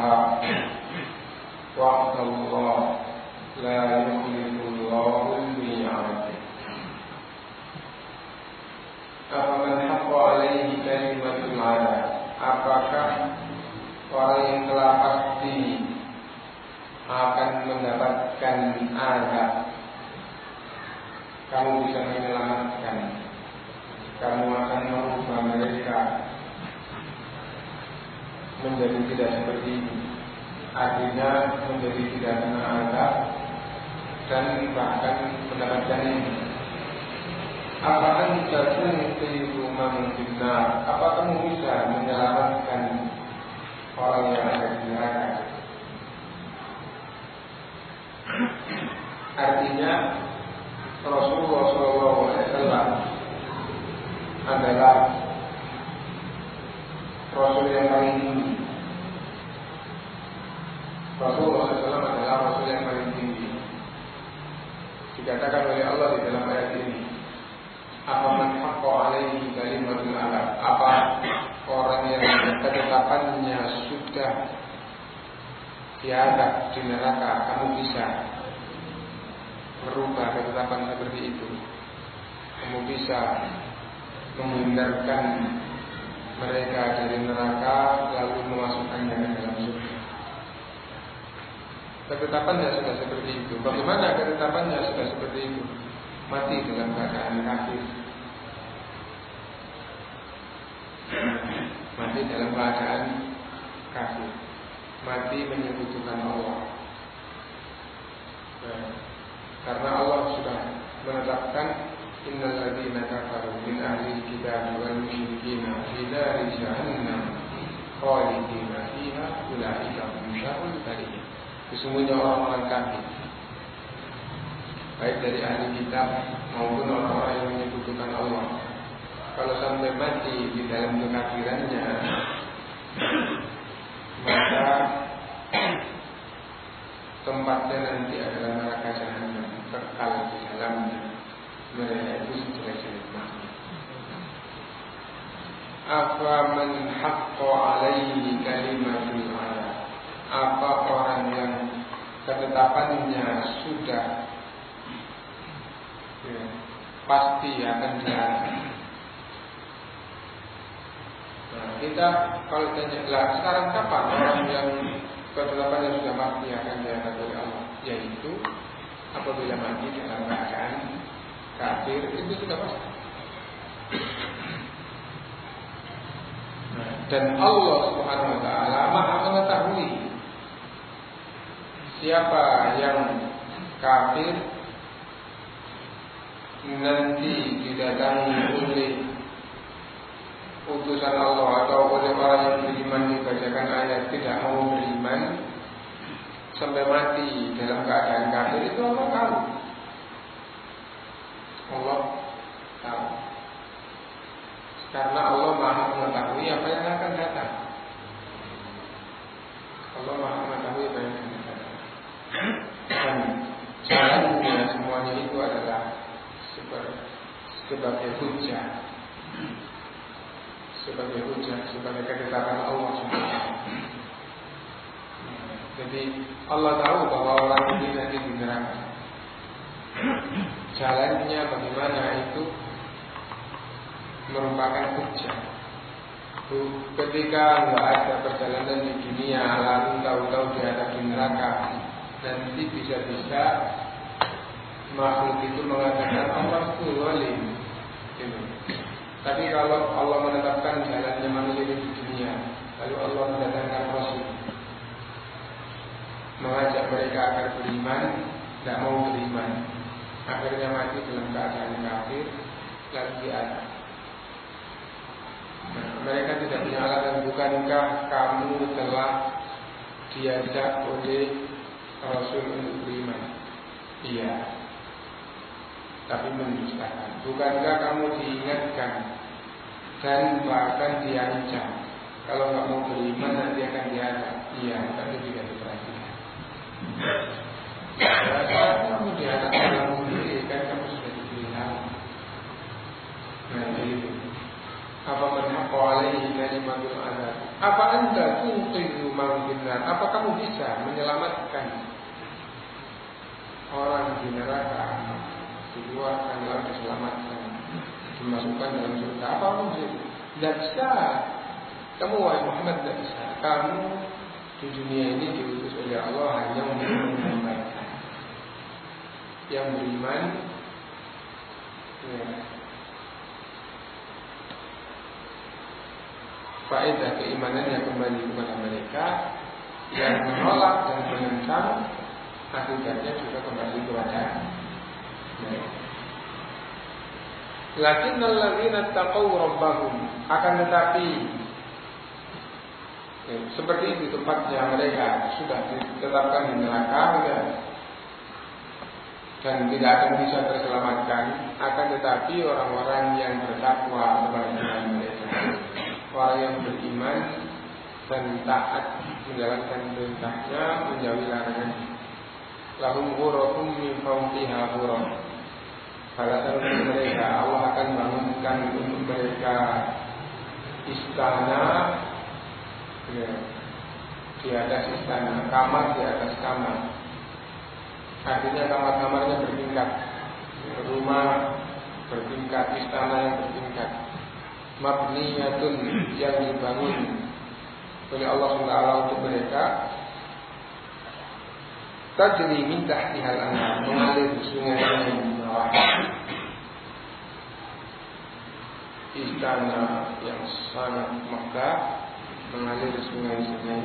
الأنهار وعد الله لا يخلف الله الميعاد أفمن حق عليه كلمة العذاب Apakah orang yang telah pasti akan mendapatkan azab Kamu bisa menyelamatkan Kamu akan merubah mereka Menjadi tidak seperti itu Artinya menjadi tidak azab Dan bahkan mendapatkan ini apa anta tunqidu man finnar? Apa kamu bisa menyelamatkan orang yang ada di neraka? Artinya Rasulullah SAW adalah Rasul yang paling tinggi. Rasulullah SAW adalah Rasul yang paling tinggi. Dikatakan oleh Allah di dalam ayat ini, apa man alaihi kalimatul azab apa orang yang ketetapannya sudah diadab di neraka kamu bisa merubah ketetapan seperti itu kamu bisa menghindarkan mereka dari neraka lalu memasukkannya ke dalam surga. Ketetapannya sudah seperti itu. Bagaimana ketetapannya sudah seperti itu? Mati dalam keadaan kafir. Mati dalam keadaan kafir. Mati menyekutukan Allah. Karena Allah sudah menetapkan innal ladzina kafaru min ahli kitab wal nari jahannam khalidina fiha ulaika hum syarrul bariyah sesungguhnya orang-orang kafir baik dari ahli kitab maupun orang-orang yang menyebutkan Allah. Kalau sampai mati di dalam kekafirannya, maka tempatnya nanti adalah neraka jahanam kekal di dalamnya. Mereka itu sejelek-jelek makhluk. Apa man alaihi kalimatul ayat Apa orang yang ketetapannya sudah ya, pasti akan diadab. Nah, kita kalau tanya lah sekarang kapan orang yang ketetapannya sudah pasti akan diadab oleh Allah, yaitu apabila mati dalam keadaan kafir itu sudah pasti. Dan Allah Subhanahu wa taala Maha mengetahui siapa yang kafir nanti didatangi oleh utusan Allah atau oleh orang yang beriman dibacakan ayat tidak mau beriman sampai mati dalam keadaan kafir itu Allah tahu. Allah tahu. Karena Allah maha mengetahui apa yang akan datang. Allah maha mengetahui apa yang akan datang. Dan jalannya semuanya itu adalah sebagai hujah sebagai hujah, sebagai ketetapan Allah Jadi Allah tahu bahwa orang ini nanti di. Jalannya bagaimana itu merupakan hujah. Ketika nggak ada perjalanan di dunia lalu tahu-tahu di di neraka, nanti bisa-bisa makhluk itu mengatakan Allah itu zalim. Gitu. Tapi kalau Allah menetapkan jalannya manusia di dunia, lalu Allah mendatangkan Rasul mengajak mereka agar beriman, tidak mau beriman, akhirnya mati dalam keadaan kafir, lalu diadab. Mereka tidak punya alasan bukankah kamu telah diajak oleh Rasul untuk beriman? Iya, tapi mendustakan. Bukankah kamu diingatkan dan bahkan diancam kalau nggak mau beriman nanti akan diadab? Iya, tapi tidak diperhatikan. Kamu diadab kamu sendiri kan kamu sudah diberi Nah, itu. Apa menhaqqa alaihi kalimatul adab? Apa anda tunqidu man Apa kamu bisa menyelamatkan orang di neraka? Dikeluarkan lalu diselamatkan dimasukkan dalam surga. Apa pun itu tidak bisa. Kamu wahai Muhammad tidak bisa. Kamu di dunia ini diutus oleh Allah hanya untuk menyampaikan yang beriman ya, faedah keimanan yang kembali kepada mereka yang menolak dan menentang akibatnya juga kembali kepada Lakin alladzina taqaw rabbahum akan tetapi ya, seperti itu tempatnya mereka sudah ditetapkan di neraka ya, dan tidak akan bisa terselamatkan akan tetapi orang-orang yang bertakwa kepada mereka orang yang beriman dan taat menjalankan perintahnya menjauhi larangan. Lahum ghurafum min fawqiha ghuraf Balasan untuk mereka Allah akan bangunkan untuk mereka istana. Ya, di atas istana, kamar di atas kamar. Artinya kamar-kamarnya bertingkat, rumah bertingkat, istana yang bertingkat. Mabniyatun yang dibangun oleh Allah SWT untuk mereka tajri min tahtihal anhar mengalir sungai yang istana yang sangat megah mengalir sungai-sungai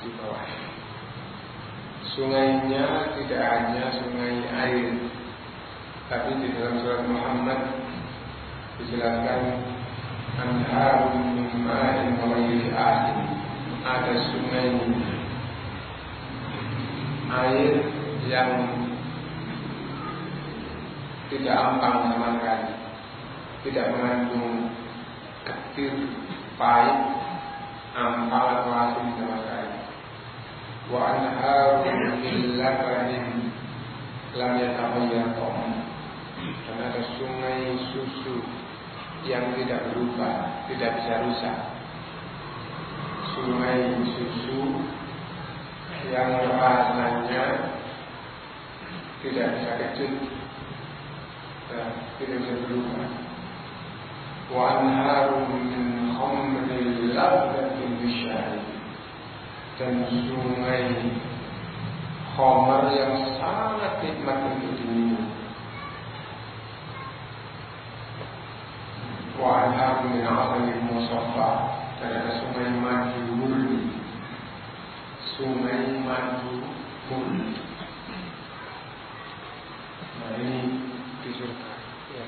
di bawah. Sungainya tidak hanya sungai air, tapi di dalam surat Muhammad dijelaskan anharun min ma'in asin. Ada sungai air yang tidak ampang sekali, tidak mengandung ketir, pahit, ampal atau asin sama sekali. Wa anharu min labanin lam yataghayyar dan ada sungai susu yang tidak berubah, tidak bisa rusak. Sungai susu yang rasanya tidak bisa kecut, dan tidak bisa berubah. Wa anharum min labdatin bisyari dan sungai khamar yang sangat nikmat untuk diminum. Min asalin musaffa dan ada sungai madu murni sungai madu murni. Nah ini di surga. Ya.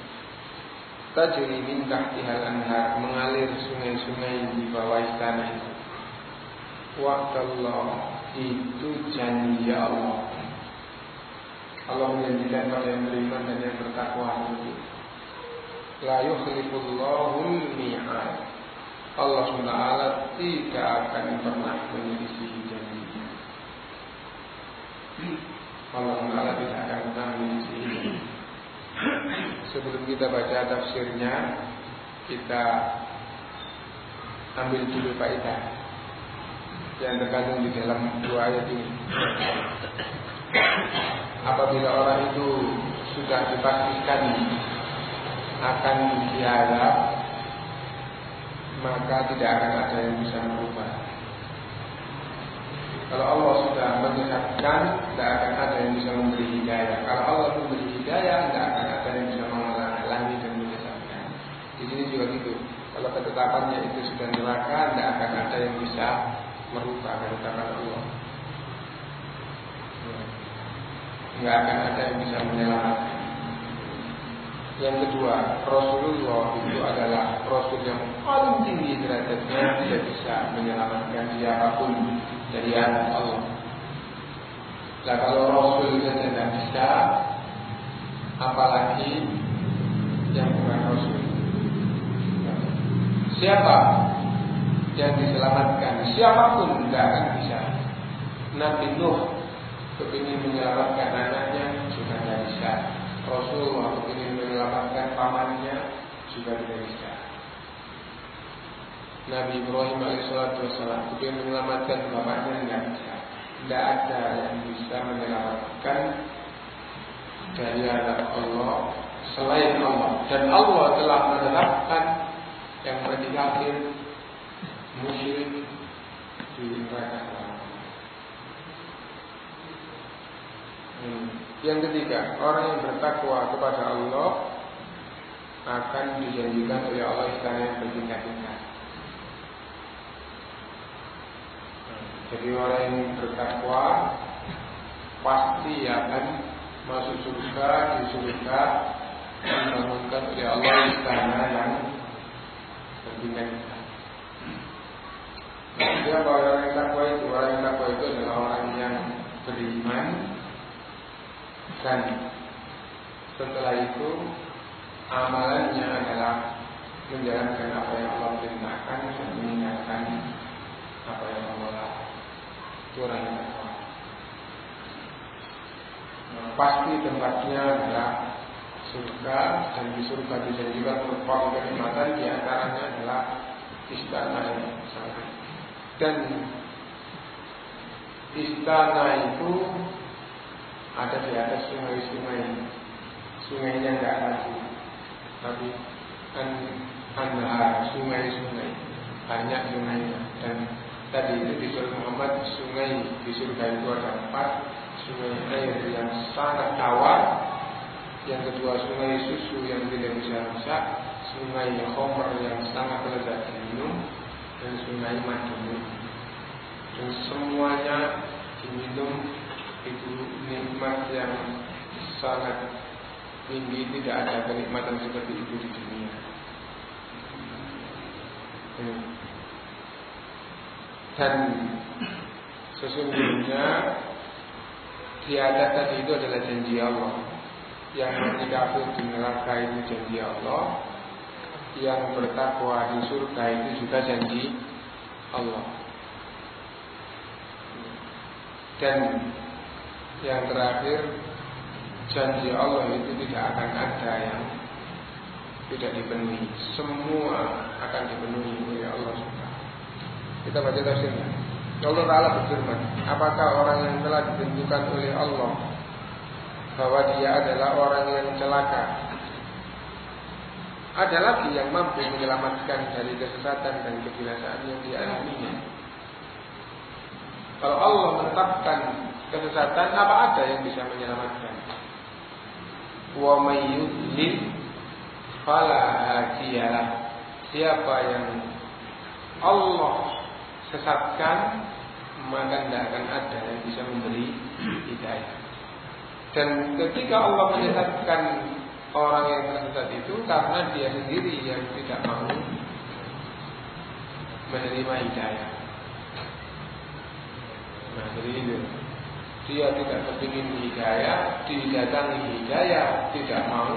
Tajri min tahtihal anhar mengalir sungai-sungai di bawah istana itu. Allah itu janji Allah. Allah menjanjikan pada yang beriman dan yang bertakwa itu. La yukhlifullahu mi'ad. Allah SWT tidak akan pernah menyelisih janjinya. Allah SWT tidak akan pernah menyelisih Sebelum kita baca tafsirnya, kita ambil dulu faedah yang terkandung di dalam dua ayat ini. Apabila orang itu sudah dipastikan akan diadab, maka tidak akan ada yang bisa merubah. Kalau Allah sudah menyesatkan, tidak akan ada yang bisa memberi hidayah. Kalau Allah memberi hidayah, tidak akan ada yang bisa menghalangi dan menyesatkan. Di sini juga gitu. Kalau ketetapannya itu sudah neraka, tidak akan ada yang bisa merubah ketetapan Allah. Tidak akan ada yang bisa menyelamatkan. Yang kedua, Rasulullah itu adalah Rasul yang paling tinggi derajatnya tidak bisa menyelamatkan siapa pun dari anak Allah. Nah kalau Rasul saja tidak bisa, apalagi yang bukan Rasul. Siapa yang diselamatkan? Siapa pun tidak akan bisa. Nabi Nuh kepingin menyelamatkan anaknya sudah tidak bisa. Rasulullah kepingin menyelamatkan pamannya juga tidak bisa. Nabi Ibrahim alaihissalam kepingin menyelamatkan bapaknya tidak bisa. Tidak ada yang bisa menyelamatkan dari anak Allah selain Allah dan Allah telah menetapkan yang mati kafir musyrik di neraka hmm. Yang ketiga, orang yang bertakwa kepada Allah akan dijanjikan oleh Allah istana yang bertingkat-tingkat. Jadi orang yang bertakwa pasti akan masuk surga di surga dibangunkan oleh Allah istana yang bertingkat-tingkat. Siapa orang yang takwa itu? Orang yang takwa itu adalah orang yang beriman dan setelah itu amalannya adalah menjalankan apa yang Allah perintahkan dan meninggalkan apa yang Allah larang. Nah, pasti tempatnya adalah surga dan di surga juga berupa kenikmatan di antaranya adalah istana yang sangat dan istana itu ada di atas sungai-sungai. Sungainya nggak lagi tapi an anhar sungai-sungai banyak sungainya. Dan tadi itu di surga Muhammad sungai di surga itu ada empat sungai air yang sangat tawar. Yang kedua sungai susu yang tidak bisa rusak sungai homer yang sangat lezat diminum dan sungai madu. Dan semuanya diminum itu nikmat yang sangat tinggi tidak ada kenikmatan seperti itu di dunia. Hmm. Dan sesungguhnya di atas tadi itu adalah janji Allah. yang kafir di neraka itu janji Allah, yang bertakwa di surga itu juga janji Allah. Dan yang terakhir janji Allah itu tidak akan ada yang tidak dipenuhi. Semua akan dipenuhi oleh Allah Subhanahu. Kita baca tafsirnya. Allah Taala berfirman, apakah orang yang telah ditentukan oleh Allah bahwa dia adalah orang yang celaka ada lagi yang mampu menyelamatkan dari kesesatan dan kebinasaan yang dialaminya. Kalau Allah menetapkan kesesatan, apa ada yang bisa menyelamatkan? Wa mayyudlil fala hadiyalah. Siapa yang Allah sesatkan, maka tidak akan ada yang bisa memberi hidayah. Dan ketika Allah menyesatkan orang yang tersesat itu karena dia sendiri yang tidak mau menerima hidayah. Nah, jadi itu. Dia tidak kepingin hidayah, didatangi hidayah, tidak mau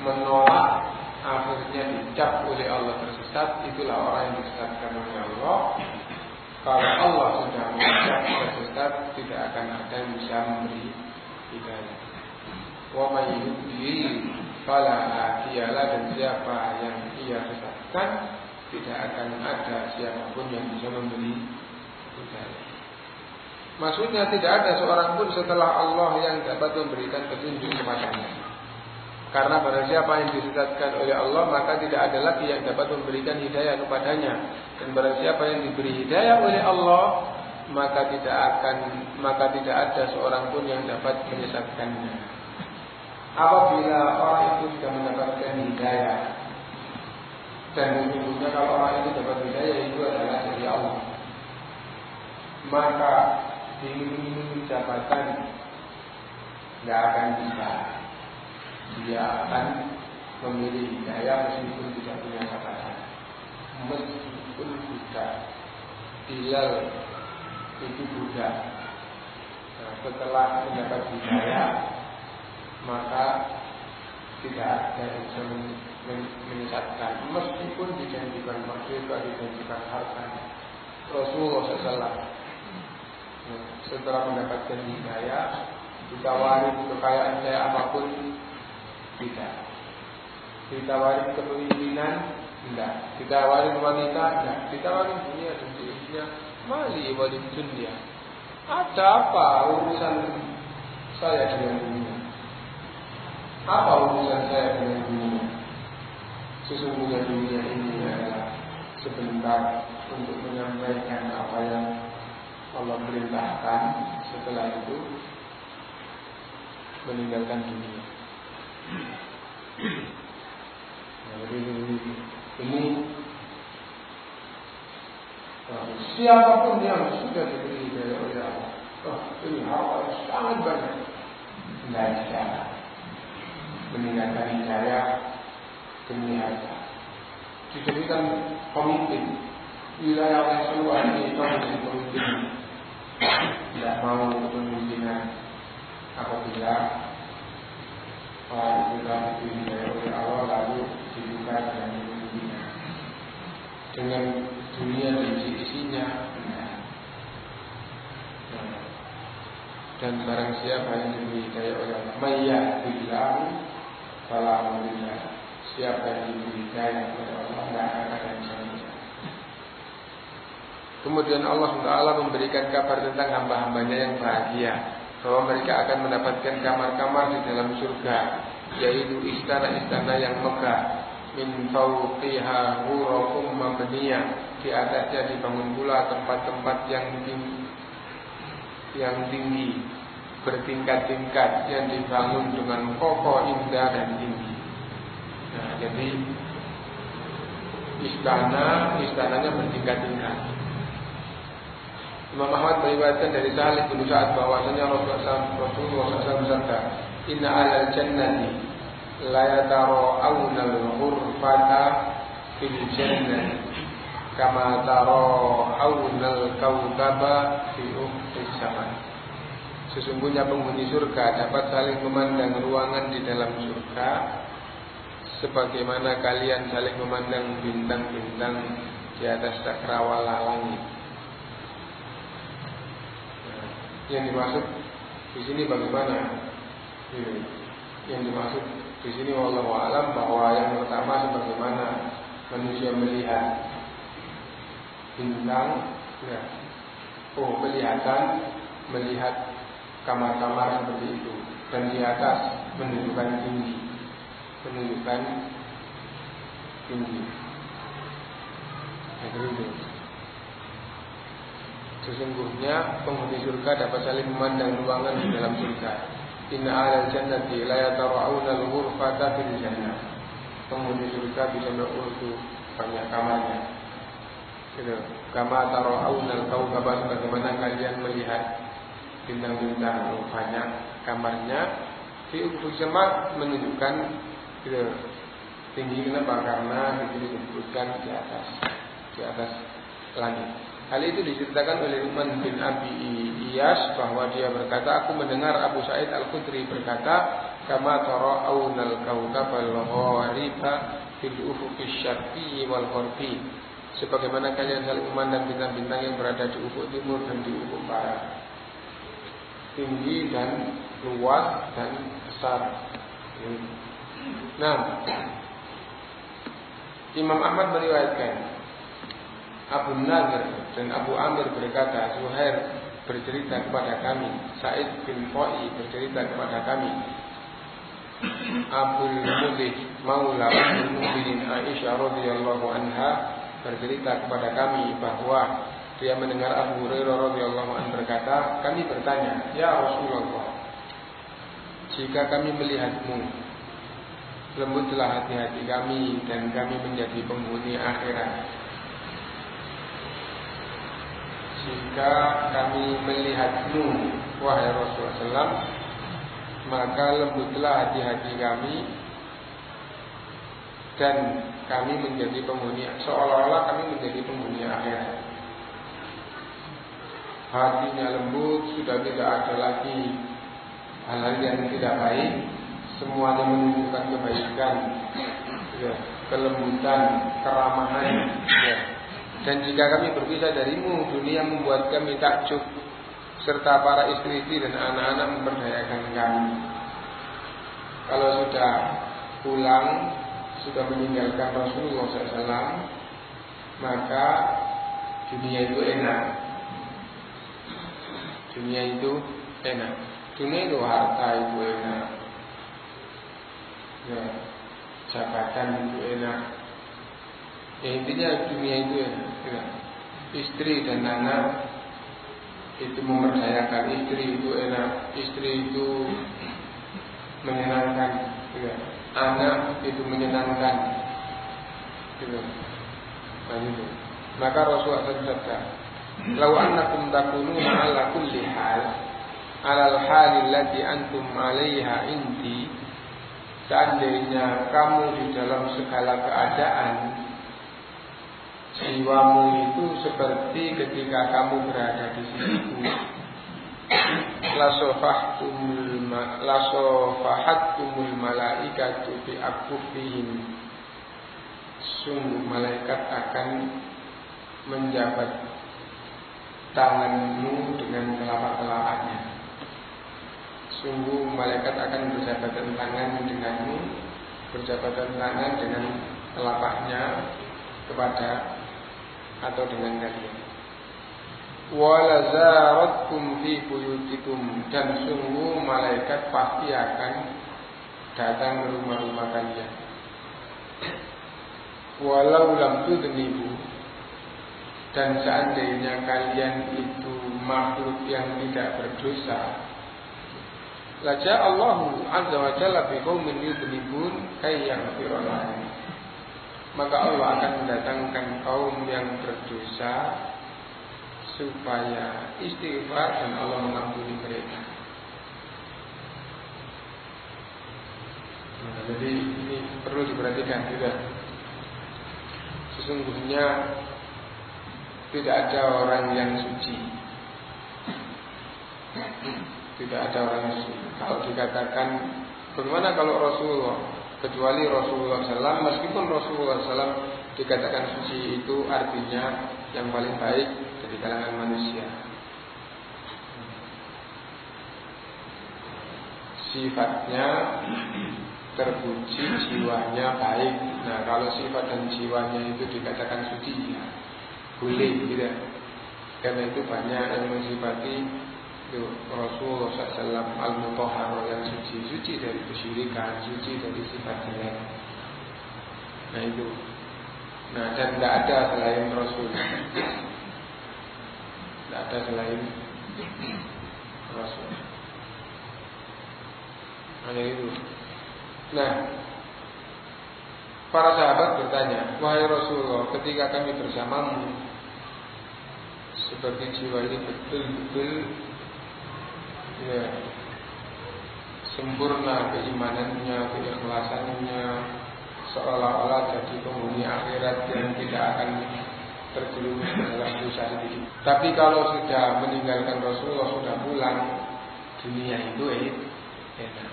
menolak, akhirnya dicap oleh Allah tersesat, itulah orang yang disesatkan oleh Allah. Kalau Allah sudah mengajak tersesat, tidak akan ada yang bisa memberi hidayah. Wa may Fala hadiyalah dan siapa yang ia sesatkan Tidak akan ada siapa pun yang bisa memberi hidayah Maksudnya tidak ada seorang pun setelah Allah yang dapat memberikan petunjuk kepadanya. Karena pada siapa yang disesatkan oleh Allah Maka tidak ada lagi yang dapat memberikan hidayah kepadanya. Dan pada siapa yang diberi hidayah oleh Allah Maka tidak akan Maka tidak ada seorang pun yang dapat menyesatkannya. Apabila orang itu sudah mendapatkan hidayah dan sesungguhnya kalau orang itu dapat hidayah itu adalah dari Allah. Maka ini jabatan tidak akan bisa. Dia akan memilih hidayah meskipun tidak punya jabatan. Meskipun budak Bilal itu budak nah, setelah mendapat hidayah maka tidak ada yang bisa menyesatkan. Meskipun dijanjikan merdeka dijanjikan harta Rasulullah SAW setelah mendapatkan hidayah ditawari kekayaan saya apa pun tidak. Ditawari kepemimpinan tidak. Ditawari wanita tidak. Ditawari dunia dan seisinya mali wali dunia. Ada apa urusan saya dengan dunia? Apa urusan saya dengan dunia? Sesungguhnya dunia ini adalah sebentar untuk menyampaikan apa yang Allah perintahkan setelah itu meninggalkan dunia. Nah, jadi ini siapa pun yang sudah diberi dari Allah, oh, ini hal sangat banyak. Tidak ada meninggalkan hidayah demi harta. Dijadikan pemimpin wilayah yang seluas ini menjadi pemimpin tidak mau kepemimpinan apabila orang itu telah diberi oleh Allah lalu dibuka dengan kepemimpinan dengan dunia dan isinya dan barang siapa yang hidayah oleh Allah mayyahillahu Fala alhamdulillah Siapa yang hidayah kepada Allah Tidak akan ada Kemudian Allah SWT memberikan kabar tentang hamba-hambanya yang bahagia Bahwa mereka akan mendapatkan kamar-kamar di dalam surga Yaitu istana-istana yang megah Min fauqiha hurafum mabniyah Di atasnya dibangun pula tempat-tempat yang tinggi Yang tinggi bertingkat-tingkat yang dibangun dengan kokoh, indah dan tinggi. Nah, jadi istana, istananya bertingkat-tingkat. Imam Ahmad meriwayatkan dari Salih bin Sa'ad bahwasanya Rasulullah SAW bersabda, Inna alal jannati la yatara'awna al-ghurfata fil jannah kama tara'awna al-kawkaba fi ufqis sama. Sesungguhnya penghuni surga dapat saling memandang ruangan di dalam surga sebagaimana kalian saling memandang bintang-bintang di atas cakrawala langit. Nah, yang dimaksud di sini bagaimana? Yang dimaksud di sini Allah alam bahwa yang pertama sebagaimana manusia melihat bintang, ya. oh kelihatan melihat kamar-kamar seperti itu. Dan di atas menunjukkan tinggi. Menunjukkan tinggi. Itu sesungguhnya penghuni surga dapat saling memandang ruangan di dalam surga. Inna alal jannati la yatara'una al-ghurfata fil jannah. Penghuni surga bisa mengurus banyak kamarnya. Gitu. kama tara'una al-kawkaba sebagaimana kalian melihat bintang-bintang banyak kamarnya. Di ufuk semak menunjukkan gitu, tinggi kenapa? Karena di sini disebutkan di atas di atas langit. Hal itu diceritakan oleh Uman bin Abi Iyas bahwa dia berkata, aku mendengar Abu Sa'id Al Khudri berkata, kama tara'aunal kawkab al-ghariba fil ufuqi syarqi wal gharbi. Sebagaimana kalian saling memandang bintang-bintang yang berada di ufuk timur dan di ufuk barat tinggi dan luas dan besar. Nah, Imam Ahmad meriwayatkan Abu Nadir dan Abu Amir berkata, Zuhair bercerita kepada kami, Said bin Qai bercerita kepada kami, Abu Mudih Maula Mudin Aisyah radhiyallahu anha bercerita kepada kami bahwa dia mendengar Abu Hurairah radhiyallahu anhu berkata, kami bertanya, "Ya Rasulullah, jika kami melihatmu, lembutlah hati-hati kami dan kami menjadi penghuni akhirat." Jika kami melihatmu, wahai Rasulullah SAW, maka lembutlah hati-hati kami dan kami menjadi penghuni seolah-olah kami menjadi penghuni akhirat hatinya lembut, sudah tidak ada lagi hal-hal yang tidak baik, semuanya menunjukkan kebaikan, ya, kelembutan, keramahan. Ya. Dan jika kami berpisah darimu, dunia membuat kami takjub, serta para istri-istri dan anak-anak memperdayakan kami. Kalau sudah pulang, sudah meninggalkan Rasulullah SAW, maka dunia itu enak Dunia itu enak. Dunia itu harta itu enak. Ya, jabatan itu enak. Ya, intinya dunia itu enak. Ya. Istri dan anak itu memperdayakan istri itu enak. Istri itu menyenangkan. Ya. Anak itu menyenangkan. Gitu. Nah, itu. Maka Rasulullah SAW Lau annakum takununa ala kulli hal ala al-hal allati antum 'alaiha inti seandainya kamu di dalam segala keadaan jiwamu itu seperti ketika kamu berada di sisiku lasofahtumul lasofahatumul malaikatu bi akufihim sungguh malaikat akan menjabat tanganmu dengan telapak-telapaknya. Sungguh malaikat akan berjabatan tangan denganmu, berjabatan tangan dengan telapaknya kepada atau dengan kalian. Walazaratkum fi buyutikum dan sungguh malaikat pasti akan datang ke rumah-rumah kalian. Walau lam tudnibu dan seandainya kalian itu makhluk yang tidak berdosa Laja Allah Azza wa Jalla bi qaumin yudnibun kayyang firalahum maka Allah akan mendatangkan kaum yang berdosa supaya istighfar dan Allah mengampuni mereka. Nah, jadi ini perlu diperhatikan juga. Sesungguhnya tidak ada orang yang suci. Tidak ada orang kalau dikatakan bagaimana kalau Rasulullah kecuali Rasulullah SAW meskipun Rasulullah SAW dikatakan suci itu artinya yang paling baik dari kalangan manusia. Sifatnya terpuji, jiwanya baik. Nah, kalau sifat dan jiwanya itu dikatakan suci, ya boleh, gitu. Karena itu banyak yang mensifati Rasulullah SAW al-mutahhar yang suci suci dari kesyirikan suci dari sifat jelek. Nah itu. Nah dan tidak ada selain Rasul. Tidak ada selain Rasul. Hanya itu. Nah para sahabat bertanya wahai Rasulullah ketika kami bersamamu seperti jiwa ini betul-betul ya, sempurna keimanannya, keikhlasannya, seolah-olah jadi penghuni akhirat yang tidak akan terjerumus dalam dosa sedikit. Tapi kalau sudah meninggalkan Rasulullah sudah pulang, dunia itu eh, enak.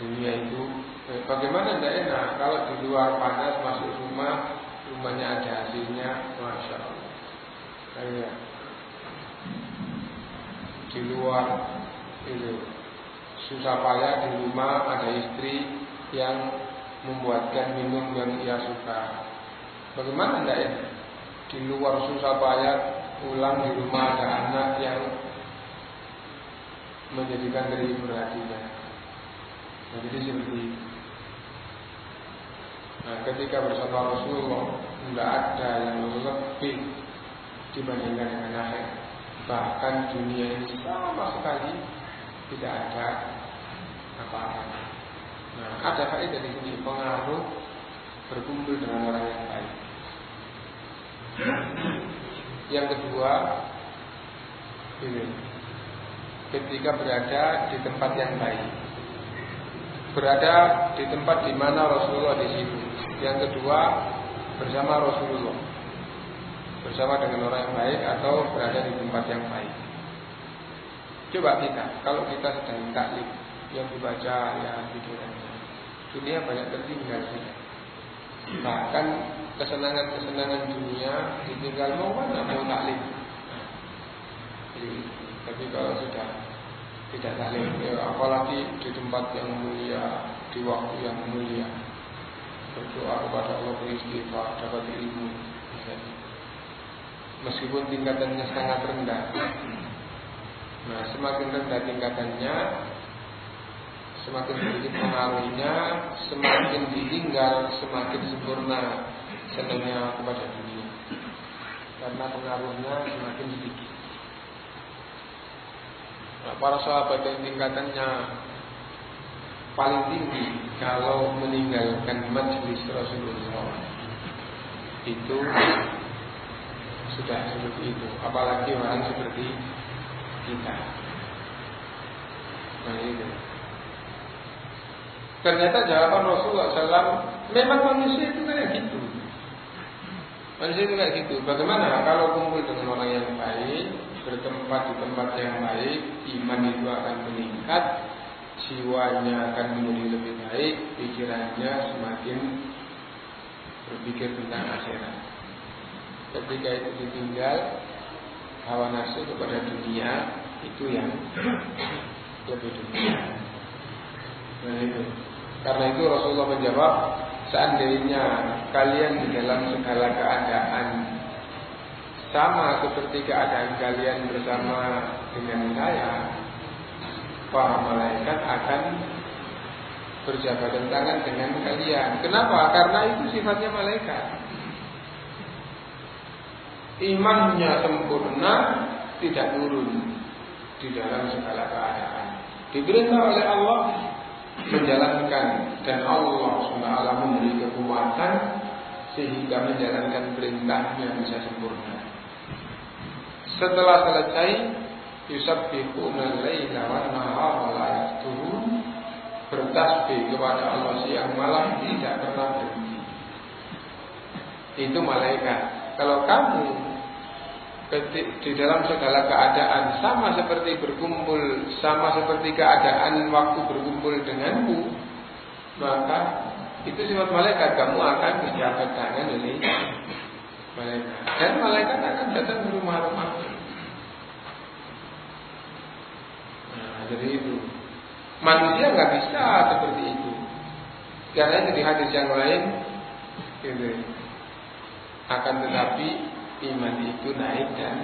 Dunia itu eh, bagaimana tidak enak kalau di luar panas masuk rumah rumahnya ada hasilnya, masya Allah. Kayak di luar itu susah payah di rumah ada istri yang membuatkan minum yang ia suka. Bagaimana enggak ya? Di luar susah payah pulang di rumah ada anak yang menjadikan terhibur hatinya. Nah, jadi seperti itu. Nah, ketika bersama Rasulullah tidak ada yang lebih dibandingkan dengan akhir bahkan dunia ini sama sekali tidak ada apa-apa. Nah, ada faedah di sini pengaruh berkumpul dengan orang yang baik. Yang kedua, ini ketika berada di tempat yang baik, berada di tempat di mana Rasulullah di situ. Yang kedua, bersama Rasulullah bersama dengan orang yang baik atau berada di tempat yang baik. Coba kita, kalau kita sedang taklim yang dibaca ya pikirannya, dunia banyak tertinggal sudah. Bahkan kesenangan-kesenangan dunia ditinggal mau mana mau taklim. Tapi kalau sudah tidak taklim, ya apalagi di tempat yang mulia, di waktu yang mulia, berdoa kepada Allah beristighfar, dapat ilmu, meskipun tingkatannya sangat rendah. Nah, semakin rendah tingkatannya, semakin sedikit pengaruhnya, semakin ditinggal, semakin sempurna senangnya kepada dunia. Karena pengaruhnya semakin sedikit. Nah, para sahabat yang tingkatannya paling tinggi kalau meninggalkan majelis Rasulullah itu sudah seperti itu. Apalagi orang seperti kita. Nah itu. Ternyata jawaban Rasulullah SAW memang manusia itu kayak gitu. Manusia itu kayak gitu. Bagaimana? Kalau kumpul dengan orang yang baik bertempat di tempat yang baik iman itu akan meningkat jiwanya akan menjadi lebih baik pikirannya semakin berpikir tentang akhirat ketika itu ditinggal hawa nafsu kepada dunia itu yang lebih dunia. Nah itu. Karena itu Rasulullah menjawab, seandainya kalian di dalam segala keadaan sama seperti keadaan kalian bersama dengan saya, para malaikat akan berjabat tangan dengan kalian. Kenapa? Karena itu sifatnya malaikat imannya sempurna tidak turun di dalam segala keadaan. Diperintah oleh Allah menjalankan dan Allah SWT memberi kekuatan sehingga menjalankan perintahnya bisa sempurna. Setelah selesai yusabbihuna laila wan nahara la yafturun bertasbih kepada Allah siang malam tidak pernah berhenti. Itu malaikat. Kalau kamu di dalam segala keadaan sama seperti berkumpul, sama seperti keadaan waktu berkumpul denganmu, maka itu sifat malaikat kamu akan dijabat tangan oleh malaikat dan malaikat akan datang ke rumah-rumah. Nah, jadi itu manusia nggak bisa seperti itu karena di hadis yang lain gitu. akan tetapi iman itu naik dan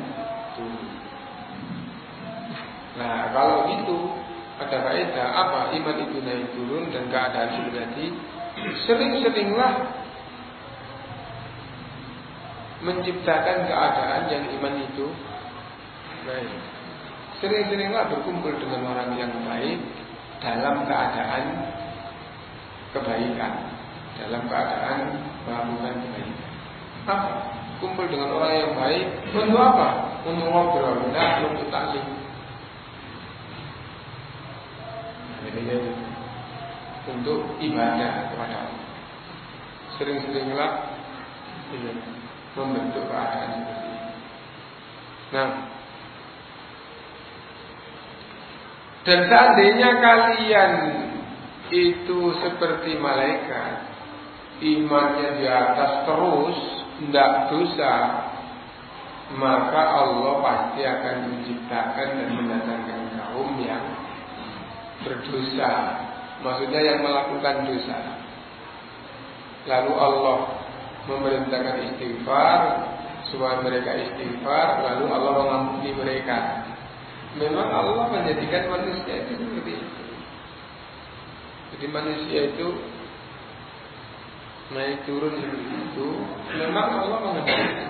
turun. Nah, kalau itu ada kaidah apa iman itu naik turun dan keadaan berarti sering-seringlah menciptakan keadaan yang iman itu baik. Sering-seringlah berkumpul dengan orang yang baik dalam keadaan kebaikan, dalam keadaan melakukan kebaikan. Apa? Kumpul dengan orang yang baik untuk apa? Untuk ngobrol, tidak untuk taklim. Untuk ibadah kepada Allah. Sering-seringlah ini membentuk keadaan seperti ini. Nah, dan seandainya kalian itu seperti malaikat, imannya di atas terus, tidak dosa maka Allah pasti akan menciptakan dan mendatangkan kaum yang berdosa. Maksudnya yang melakukan dosa. Lalu Allah memerintahkan istighfar supaya mereka istighfar lalu Allah mengampuni mereka. Memang Allah menjadikan manusia itu seperti itu. Jadi manusia itu naik turun seperti itu memang Allah menghendaki.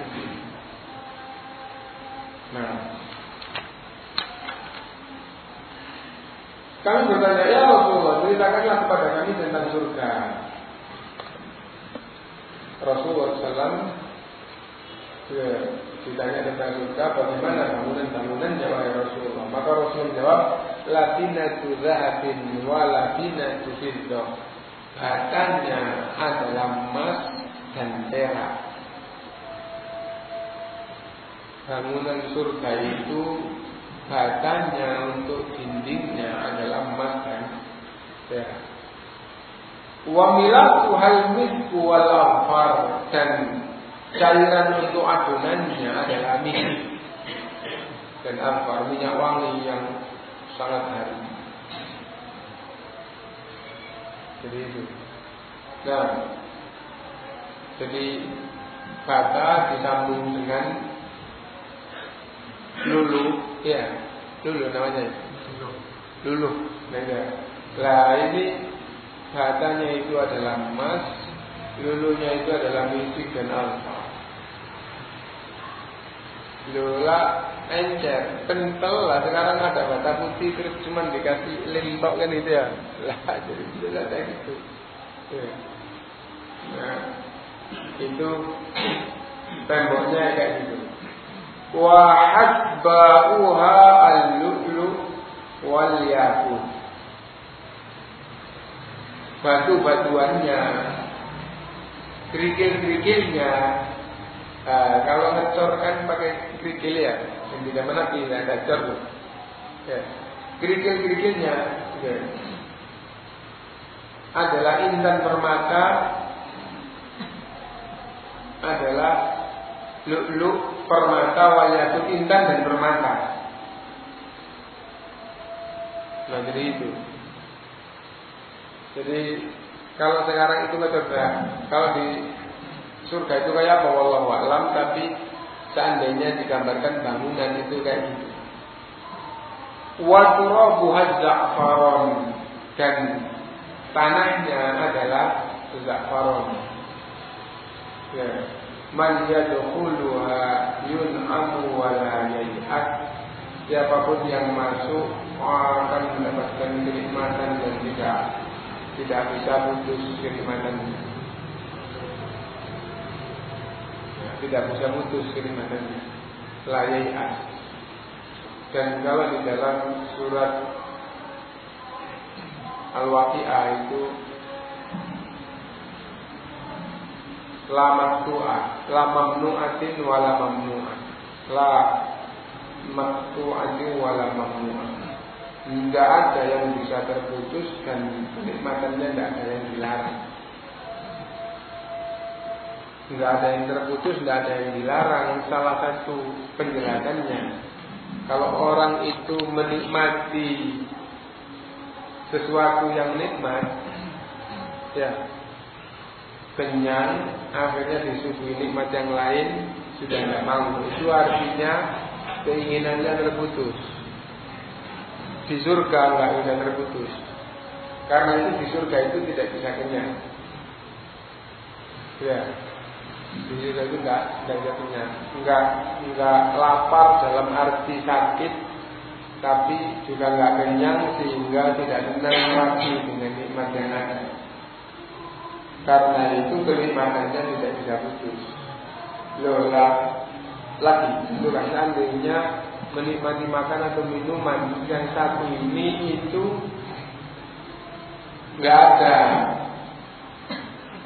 Nah, kami bertanya ya Rasulullah ceritakanlah kepada kami tentang surga. Rasulullah SAW ya, ditanya tentang surga bagaimana bangunan-bangunannya wahai Rasulullah. Maka Rasulullah menjawab, Latinatu zahabin wa latinatu fiddah batanya adalah emas dan perak. Bangunan surga itu batanya untuk dindingnya adalah emas dan perak. Wamilah hal misku wal dan cairan untuk adonannya adalah minyak dan alfar minyak wangi yang sangat harum. Jadi itu. Nah, jadi kata disambung dengan lulu, ya, lulu namanya. Lulu, nah, Lah ini katanya itu adalah emas, lulunya itu adalah misik dan alfa. Lula encer, kental lah. Sekarang ada bata putih terus cuma dikasih lintok kan itu ya. Lah jadi sudah kayak gitu. Ya. Nah, itu temboknya kayak gitu. Wa hadba'uha al-lu'lu wal yakut. Batu-batuannya, kerikil-kerikilnya, Nah, kalau ngecor kan pakai kerikil ya, yang tidak menapi, tidak ada cor. Ya. Kerikil-kerikilnya ya. adalah intan permata, adalah luk-luk permata wayakut intan dan permata. Nah jadi itu. Jadi kalau sekarang itu ngecor kalau di surga itu kayak apa wallahu alam tapi seandainya digambarkan bangunan itu kayak gitu. Wa turabuha za'faron dan tanahnya adalah za'faron. Ya. Man yadkhuluha yun'amu wa la yai'at. Siapa pun yang masuk akan mendapatkan kenikmatan dan tidak tidak bisa putus kenikmatannya. Tidak bisa putus kenikmatannya layai'an dan kalau di dalam surat Al-Waqi'ah itu la maktu'ah la mamnu'atin wa la La maktu'atin wala mamnu'ah. Tidak ada yang bisa terputus dan kenikmatannya tidak ada yang dilarang. Tidak ada yang terputus, tidak ada yang dilarang. Salah satu penjelasannya, kalau orang itu menikmati sesuatu yang nikmat, ya kenyang, akhirnya disuguhi nikmat yang lain, sudah tidak mau. Itu artinya keinginannya terputus. Di surga nggak bisa terputus. Karena itu di surga itu tidak bisa kenyang. Ya, di surga itu nggak tidak bisa kenyang. Nggak nggak lapar dalam arti sakit, tapi juga nggak kenyang sehingga tidak senang lagi dengan nikmat yang ada. Karena itu kenikmatannya tidak bisa putus. Lola lagi itu kan seandainya menikmati makan atau minuman yang satu ini itu nggak ada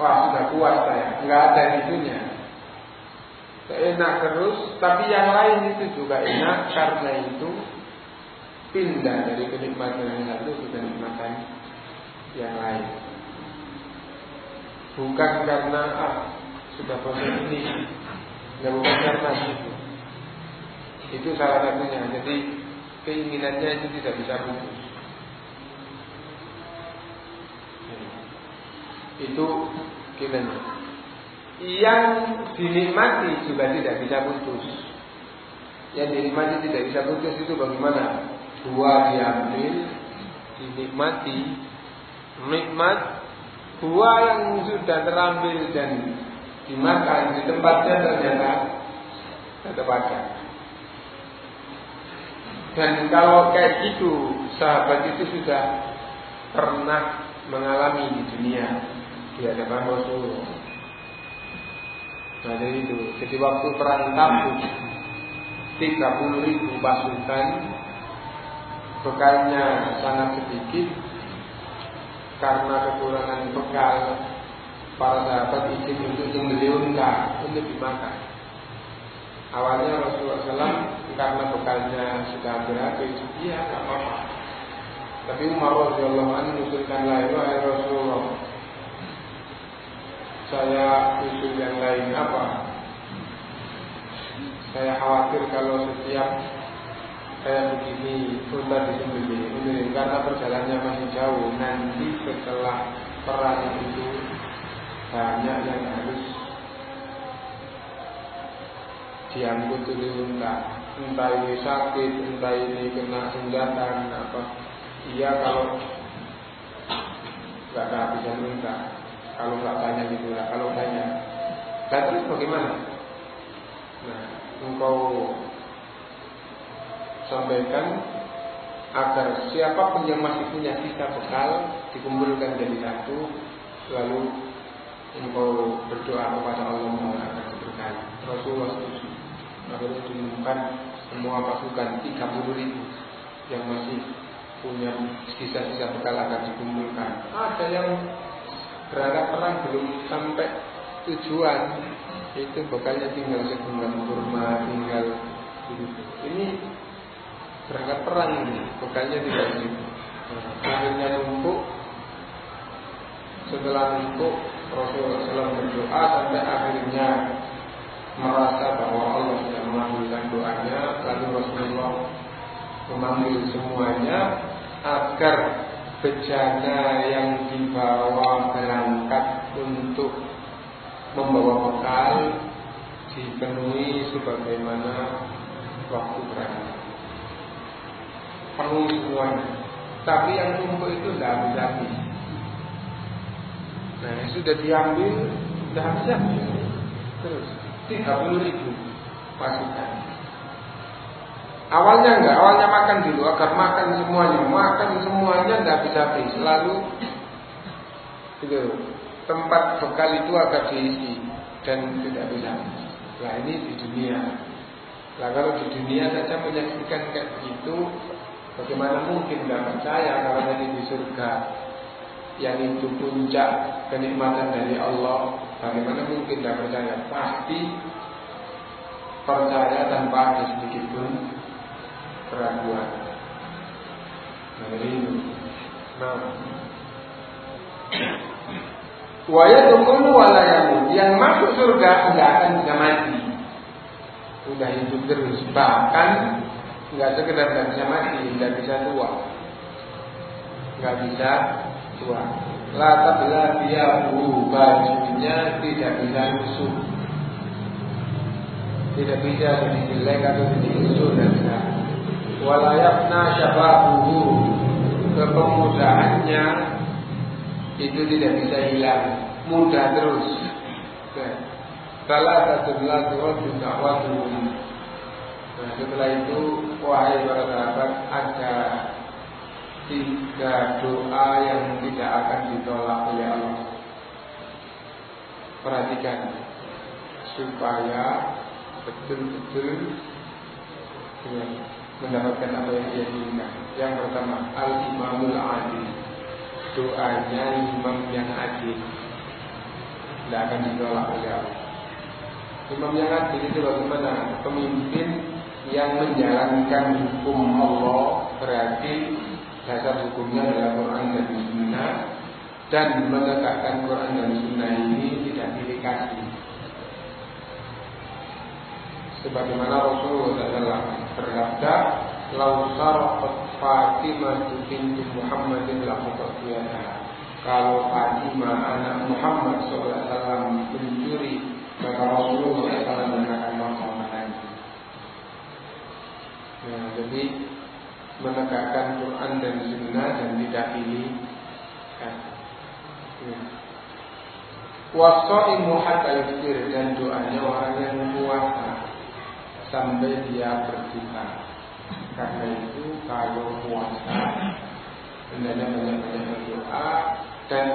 wah sudah puas saya. Nggak ada itunya enak terus tapi yang lain itu juga enak karena itu pindah dari kenikmatan yang satu ke kenikmatan yang lain. Bukan karena ah sudah bosan ini. Nggak bukan karena itu. Itu salah satunya. Jadi keinginannya itu tidak bisa putus itu gimana? Yang dinikmati juga tidak bisa putus. Yang dinikmati tidak bisa putus itu bagaimana? Buah diambil dinikmati nikmat. Buah yang sudah terambil dan dimakan di tempatnya ternyata tetap ada. Dan kalau kayak gitu, sahabat itu sudah pernah mengalami di dunia di hadapan Rasulullah. Nah jadi itu, jadi waktu perang Tabuk 30 ribu pasukan bekalnya sangat sedikit karena kekurangan bekal para sahabat izin untuk membeli unta untuk dimakan. Awalnya Rasulullah SAW karena bekalnya sudah hampir habis, iya nggak apa-apa. Tapi Umar Rasulullah anhu mengusulkan lain, wahai Rasulullah, saya usul yang lain apa? Saya khawatir kalau setiap saya begini unta disembelih, karena perjalanannya masih jauh. Nanti setelah perang itu banyak yang harus diangkut oleh unta entah ini sakit entah ini kena senjata apa iya kalau nggak kehabisan unta kalau nggak banyak gitu lah kalau banyak terus bagaimana nah engkau sampaikan agar siapa pun yang masih punya sisa bekal dikumpulkan jadi satu lalu engkau berdoa kepada Allah agar diberkahi. Rasulullah setuju. Akhirnya diumumkan semua pasukan 30 ribu yang masih punya sisa-sisa bekal akan dikumpulkan. Ada yang berangkat perang belum sampai tujuan itu bekalnya tinggal sebulan kurma tinggal gitu. Ini berangkat perang ini bekalnya tinggal segitu. Akhirnya numpuk setelah numpuk Rasulullah SAW berdoa sampai akhirnya merasa bahwa Allah sudah mengabulkan doanya lalu Rasulullah memanggil semuanya agar bejana yang dibawa berangkat untuk membawa bekal dipenuhi sebagaimana waktu berangkat. Penuh semuanya. Tapi yang tumpuk itu tidak habis-habis Nah sudah diambil Sudah habis habis Terus 30 ribu pasukan Awalnya enggak, awalnya makan dulu agar makan semuanya, makan semuanya enggak bisa habis. Lalu itu tempat bekal itu agak diisi dan tidak bisa. Nah ini di dunia. Nah kalau di dunia saja menyaksikan kayak begitu, bagaimana mungkin enggak percaya kalau nanti di surga yang itu puncak kenikmatan dari Allah bagaimana mungkin tidak percaya pasti percaya tanpa ada sedikit pun keraguan. Nah, itu. Nah, Waya dukun walayamut Yang masuk surga nggak akan bisa mati. Udah hidup terus. Bahkan nggak sekedar nggak bisa mati, nggak bisa tua. Nggak bisa tua. Lata bila dia bajunya tidak bisa lusuh. Tidak bisa jadi jelek atau jadi lusuh dan bisa. Walayakna syababuhu kepemudaannya itu tidak bisa hilang, mudah terus. Salah satu belas juga waktu. Nah, setelah itu, wahai para sahabat, ada tiga doa yang tidak akan ditolak oleh Allah. Perhatikan supaya betul-betul ya, mendapatkan apa yang dia inginkan. Yang pertama, al-imamul adil doanya imam yang adil tidak akan ditolak oleh Allah. Imam yang adil itu bagaimana? Pemimpin yang menjalankan hukum Allah berarti dasar hukumnya adalah Quran dan Sunnah dan menegakkan Quran dan Sunnah ini tidak pilih kasih. Sebagaimana Rasulullah SAW bersabda, "Lau sarqat Fatimah binti Muhammadin lakuqatiyana kalau Fatimah anak Muhammad SAW mencuri maka Rasulullah SAW akan melakukan Ya, jadi menegakkan Quran dan Sunnah dan tidak pilih. Ya. Wasoimu hatta yuftir dan doanya orang yang puasa sampai dia berbuka. Karena itu kalau puasa hendaknya banyak-banyak berdoa dan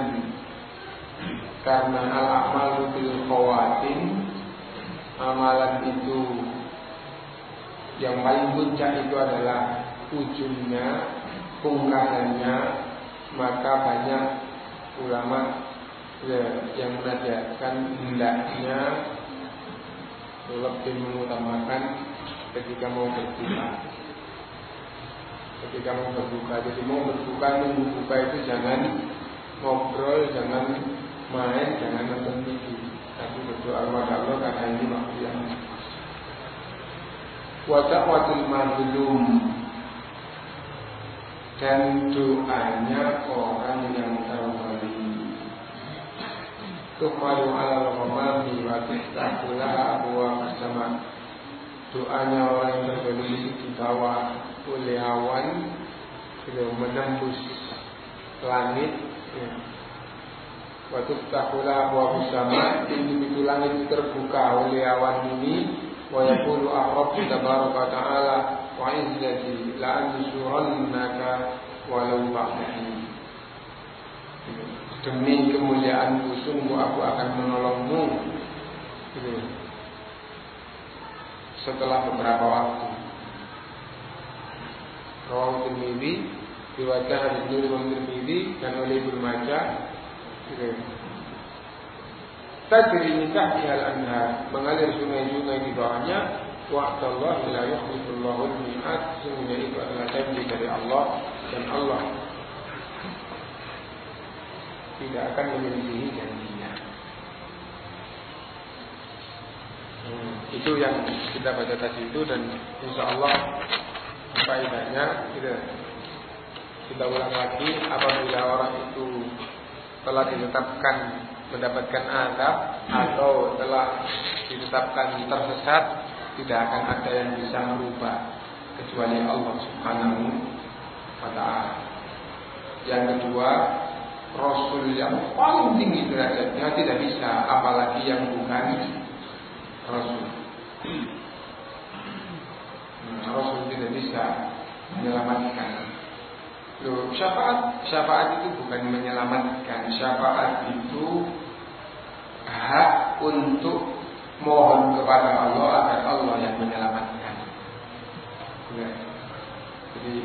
karena al-amal bil amalan itu yang paling puncak itu adalah ujungnya pungkasannya maka banyak ulama ya, yang menasihatkan hendaknya lebih mengutamakan ketika mau berbuka ketika mau berbuka. Jadi mau berbuka, nunggu buka itu jangan ngobrol, jangan main, jangan nonton TV. Tapi berdoa kepada Allah karena ini waktu yang Wadakwatul mazlum dan doanya orang yang terzalimi. Tuhmalu ala al-ghamami wa tihtahulah abwa bersama doanya orang yang terzalimi di bawah oleh awan sudah menembus langit ya. Waktu takulah buah bersama pintu-pintu langit terbuka oleh awan ini wa yaqulu ar-rabb tabaraka ta'ala wa izzati la ansurannaka walau ba'dahi demi kemuliaanku sungguh aku akan menolongmu. Gitu. setelah beberapa waktu. Rawahu Tirmidzi riwayatkan hadis ini oleh Tirmidzi dan oleh Ibnu Majah. Tajri min tahtiha al-anhar mengalir sungai-sungai di bawahnya wa'dallah la yukhlifullahu al-mi'ad sungguhnya itu adalah janji dari Allah dan Allah tidak akan menyelisihi janjinya. Hmm, itu yang kita baca tadi itu dan insya Allah faedahnya kita kita ulang lagi apabila orang itu telah ditetapkan mendapatkan azab atau telah ditetapkan tersesat tidak akan ada yang bisa merubah kecuali Allah Subhanahu wa taala. Yang kedua, rasul yang paling tinggi derajatnya tidak bisa apalagi yang bukan rasul. Rasul tidak bisa menyelamatkan. Loh, syafaat syafaat itu bukan menyelamatkan. Syafaat itu hak untuk mohon kepada Allah agar Allah yang menyelamatkan. Jadi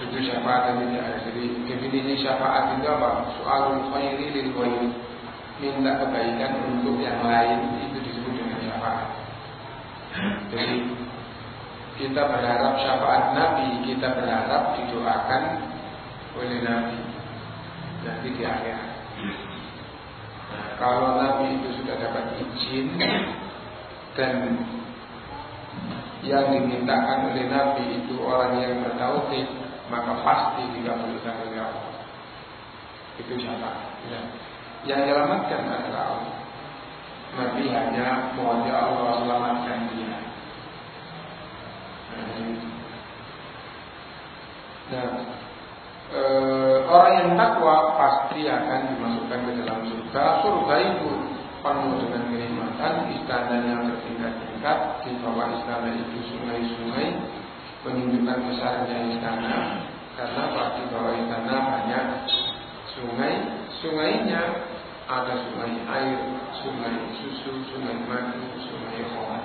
itu syafaat ada. Jadi definisi syafaat itu apa? Soal khairi lil Minta kebaikan untuk yang lain itu disebut dengan syafaat. Jadi kita berharap syafaat Nabi, kita berharap didoakan oleh Nabi nanti di akhirat. Nah, kalau Nabi itu sudah dapat izin dan yang dimintakan oleh Nabi itu orang yang bertauhid, maka pasti dikabulkan oleh Allah. Itu syafaat. Ya. Yang menyelamatkan adalah Allah. Nabi hanya mohon ya Allah selamatkan dia. Nah, e, orang yang takwa pasti akan dimasukkan ke dalam surga. Surga itu penuh dengan kenikmatan, istana yang bertingkat-tingkat, di bawah istana itu sungai-sungai, menunjukkan besarnya istana, karena di bawah istana banyak sungai, sungainya ada sungai air, sungai susu, sungai madu, sungai khabar.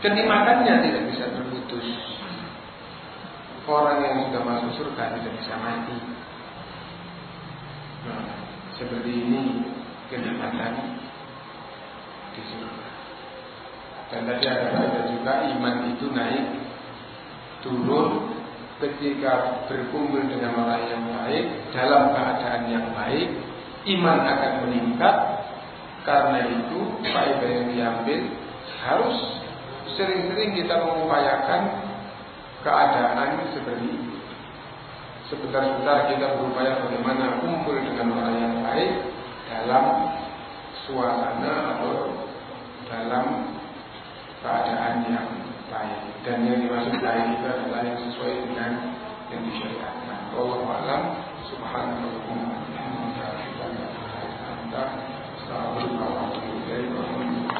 Kenikmatannya tidak bisa terputus. Orang yang sudah masuk surga tidak bisa mati. Nah, seperti ini kenikmatan di surga. Dan tadi ada juga iman itu naik turun ketika berkumpul dengan orang yang baik dalam keadaan yang baik iman akan meningkat. Karena itu faedah yang diambil harus sering-sering kita mengupayakan keadaan seperti ini. Sebentar-sebentar kita berupaya bagaimana kumpul dengan orang yang baik dalam suasana atau dalam keadaan yang baik dan yang dimaksud baik itu adalah yang sesuai dengan yang disyariatkan. Allah alam subhanahu wa ta'ala Assalamualaikum warahmatullahi wabarakatuh.